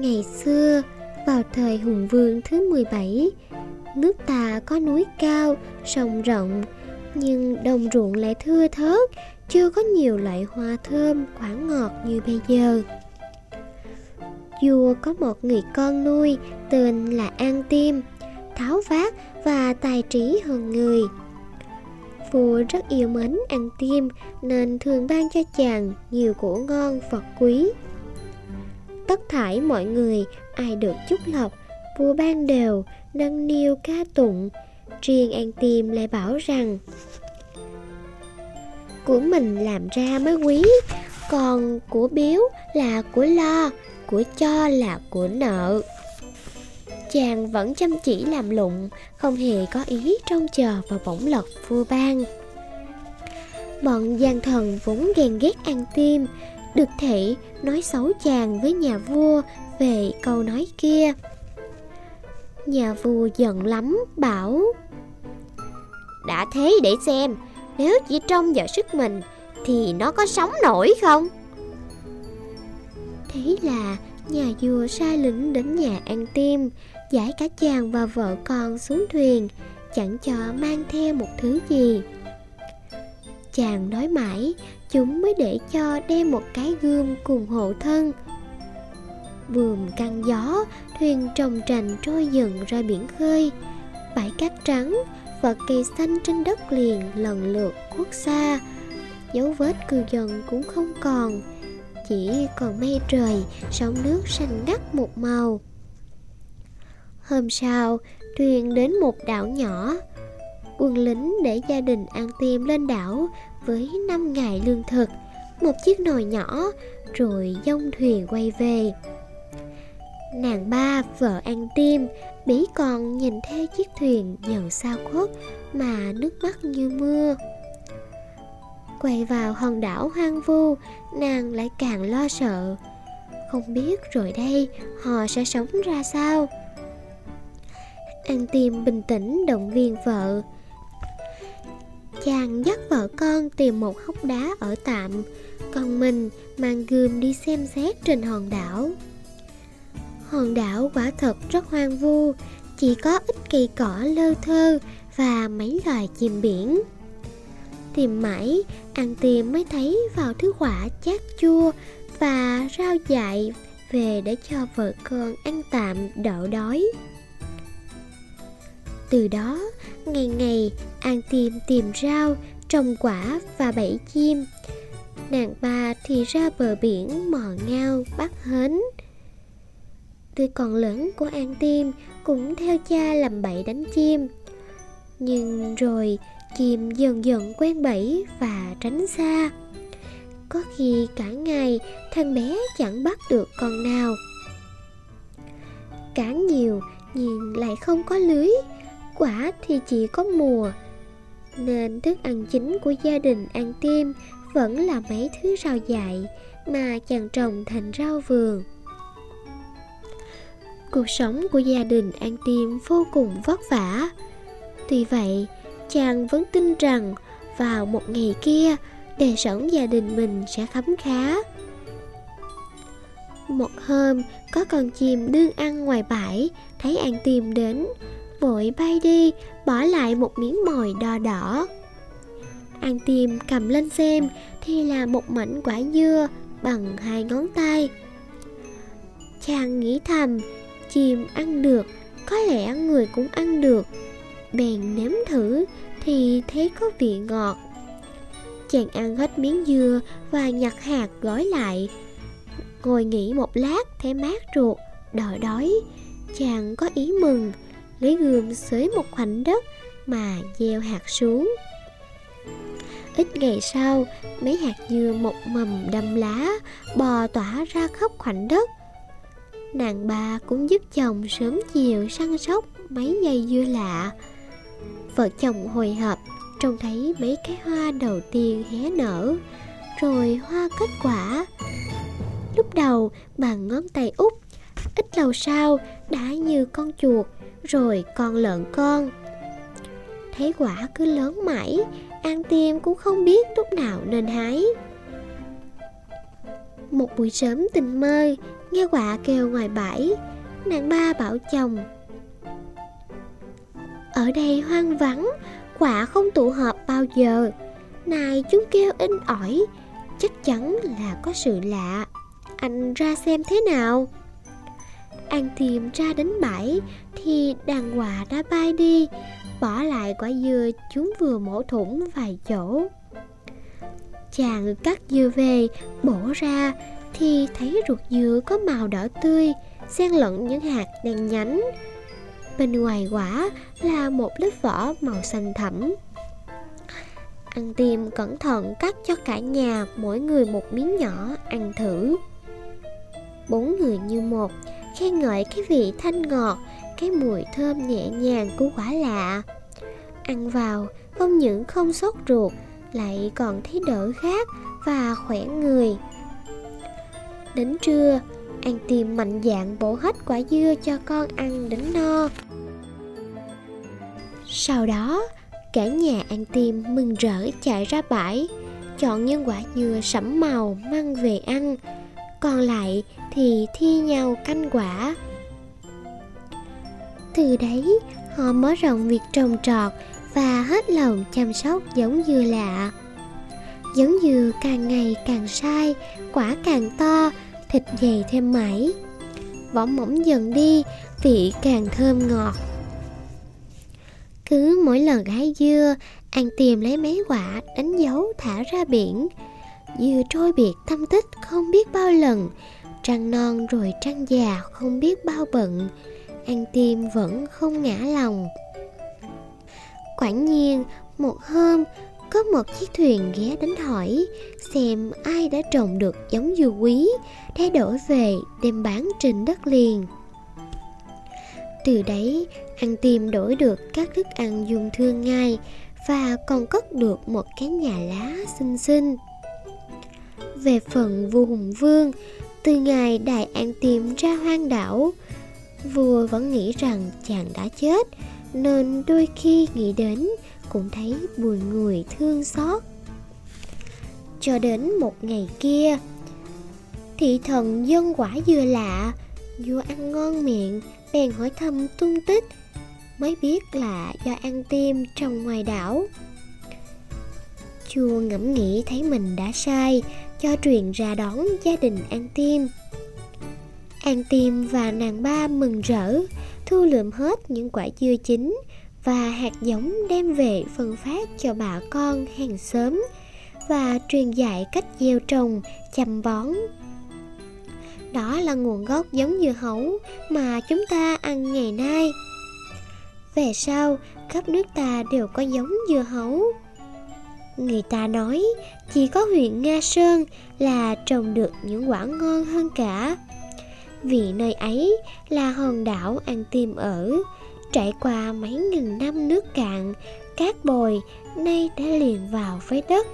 Ngày xưa, vào thời hùng vương thứ 17, nước ta có núi cao, sông rộng, nhưng đồng ruộng lại thưa thớt, chưa có nhiều loại hoa thơm, quả ngọt như bây giờ. Vua có một người con nuôi tên là An Tiêm, tháo vát và tài trí hơn người. Vua rất yêu mến An Tiêm nên thường ban cho chàng nhiều của ngon vật quý. Tất thải mọi người ai được chúc lộc, vua ban đều nâng niu ca tụng. Riêng An Tiêm lại bảo rằng của mình làm ra mới quý, còn của biếu là của lo, của cho là của nợ chàng vẫn chăm chỉ làm lụng không hề có ý trông chờ vào bổng lộc vua ban bọn gian thần vốn ghen ghét an tim được thể nói xấu chàng với nhà vua về câu nói kia. Nhà vua giận lắm, bảo, đã thế để xem, nếu chỉ trông vào sức mình thì nó có sống nổi không? Thế là nhà vua sai lĩnh đến nhà ăn tim giải cả chàng và vợ con xuống thuyền, chẳng cho mang theo một thứ gì. Chàng nói mãi chúng mới để cho đem một cái gươm cùng hộ thân. Buồm căng gió, thuyền trồng trành trôi dần ra biển khơi. Bãi cát trắng và cây xanh trên đất liền lần lượt khuất xa. Dấu vết cư dân cũng không còn, chỉ còn mây trời, sóng nước xanh ngắt một màu. Hôm sau, thuyền đến một đảo nhỏ quân lính để gia đình ăn tiêm lên đảo với 5 ngày lương thực, một chiếc nồi nhỏ, rồi dông thuyền quay về. Nàng ba, vợ ăn tim bỉ còn nhìn theo chiếc thuyền dần sao khuất mà nước mắt như mưa. Quay vào hòn đảo hoang vu, nàng lại càng lo sợ. Không biết rồi đây, họ sẽ sống ra sao? An tim bình tĩnh động viên vợ chàng dắt vợ con tìm một hốc đá ở tạm, còn mình mang gươm đi xem xét trên hòn đảo. Hòn đảo quả thật rất hoang vu, chỉ có ít cây cỏ lơ thơ và mấy loài chim biển. Tìm mãi, ăn tìm mới thấy vào thứ quả chát chua và rau dại về để cho vợ con ăn tạm đỡ đói. Từ đó ngày ngày an tìm tìm rau, trồng quả và bẫy chim. Nàng ba thì ra bờ biển mò ngao bắt hến. Tuy còn lớn của an tim cũng theo cha làm bẫy đánh chim, nhưng rồi chim dần dần quen bẫy và tránh xa. Có khi cả ngày thằng bé chẳng bắt được con nào. Cá nhiều nhưng lại không có lưới quả thì chỉ có mùa. Nên thức ăn chính của gia đình ăn tim vẫn là mấy thứ rau dại mà chàng trồng thành rau vườn. Cuộc sống của gia đình an tim vô cùng vất vả. Tuy vậy, chàng vẫn tin rằng vào một ngày kia, đời sống gia đình mình sẽ khấm khá. Một hôm, có con chim đương ăn ngoài bãi, thấy an tim đến vội bay đi, bỏ lại một miếng mồi đỏ đỏ. An tim cầm lên xem, thì là một mảnh quả dưa bằng hai ngón tay. Chàng nghĩ thầm chim ăn được, có lẽ người cũng ăn được. Bèn nếm thử, thì thấy có vị ngọt. Chàng ăn hết miếng dưa và nhặt hạt gói lại. Ngồi nghỉ một lát, thấy mát ruột đợi đói. Chàng có ý mừng lấy gươm xới một khoảnh đất mà gieo hạt xuống. Ít ngày sau, mấy hạt dưa một mầm đâm lá bò tỏa ra khắp khoảnh đất. Nàng ba cũng giúp chồng sớm chiều săn sóc mấy dây dưa lạ. Vợ chồng hồi hộp, trông thấy mấy cái hoa đầu tiên hé nở, rồi hoa kết quả. Lúc đầu bằng ngón tay út, ít lâu sau, đã như con chuột rồi con lợn con. Thấy quả cứ lớn mãi, an tiêm cũng không biết lúc nào nên hái. Một buổi sớm tình mơ, Nghe quả kêu ngoài bãi, Nàng ba bảo chồng. Ở đây hoang vắng, quả không tụ họp bao giờ. Này chúng kêu in ỏi, Chắc chắn là có sự lạ. Anh ra xem thế nào? Ăn tìm ra đến bãi Thì đàn quạ đã bay đi, Bỏ lại quả dưa chúng vừa mổ thủng vài chỗ. Chàng cắt dưa về, Bổ ra Thì thấy ruột dưa có màu đỏ tươi, xen lẫn những hạt đen nhánh. Bên ngoài quả là một lớp vỏ màu xanh thẳm Ăn tim cẩn thận cắt cho cả nhà, mỗi người một miếng nhỏ ăn thử. Bốn người như một khen ngợi cái vị thanh ngọt, cái mùi thơm nhẹ nhàng của quả lạ. Ăn vào, không những không sốt ruột, lại còn thấy đỡ khát và khỏe người. Đến trưa, ăn tìm mạnh dạng bổ hết quả dưa cho con ăn đến no. Sau đó, cả nhà ăn tim mừng rỡ chạy ra bãi, chọn những quả dưa sẫm màu mang về ăn còn lại thì thi nhau canh quả. Từ đấy, họ mở rộng việc trồng trọt và hết lòng chăm sóc giống dưa lạ. Giống dừa càng ngày càng sai, quả càng to, thịt dày thêm mẩy vỏ mỏng dần đi, vị càng thơm ngọt. Cứ mỗi lần hái dưa, ăn tìm lấy mấy quả đánh dấu thả ra biển dừa trôi biệt tâm tích không biết bao lần, trăng non rồi trăng già không biết bao bận, ăn tim vẫn không ngã lòng. Quả nhiên, một hôm, có một chiếc thuyền ghé đến hỏi xem ai đã trồng được giống dừa quý để đổi về đem bán trên đất liền. Từ đấy, ăn tìm đổi được các thức ăn dùng thương ngay và còn cất được một cái nhà lá xinh xinh về phần vua hùng vương, từ ngày đại an tìm ra hoang đảo. Vua vẫn nghĩ rằng chàng đã chết, nên đôi khi nghĩ đến cũng thấy buồn người thương xót. Cho đến một ngày kia, thị thần dân quả dừa lạ, vua ăn ngon miệng, bèn hỏi thăm tung tích, mới biết là do ăn tim trong ngoài đảo. Chua ngẫm nghĩ thấy mình đã sai cho truyền ra đón gia đình An Tim. An Tim và nàng ba mừng rỡ, thu lượm hết những quả dưa chín và hạt giống đem về phân phát cho bà con hàng xóm và truyền dạy cách gieo trồng, chăm bón. Đó là nguồn gốc giống dưa hấu mà chúng ta ăn ngày nay. Về sau, khắp nước ta đều có giống dưa hấu Người ta nói chỉ có huyện Nga Sơn là trồng được những quả ngon hơn cả. Vì nơi ấy là hòn đảo An Tim ở Trải qua mấy nghìn năm nước cạn, cát bồi nay đã liền vào với đất.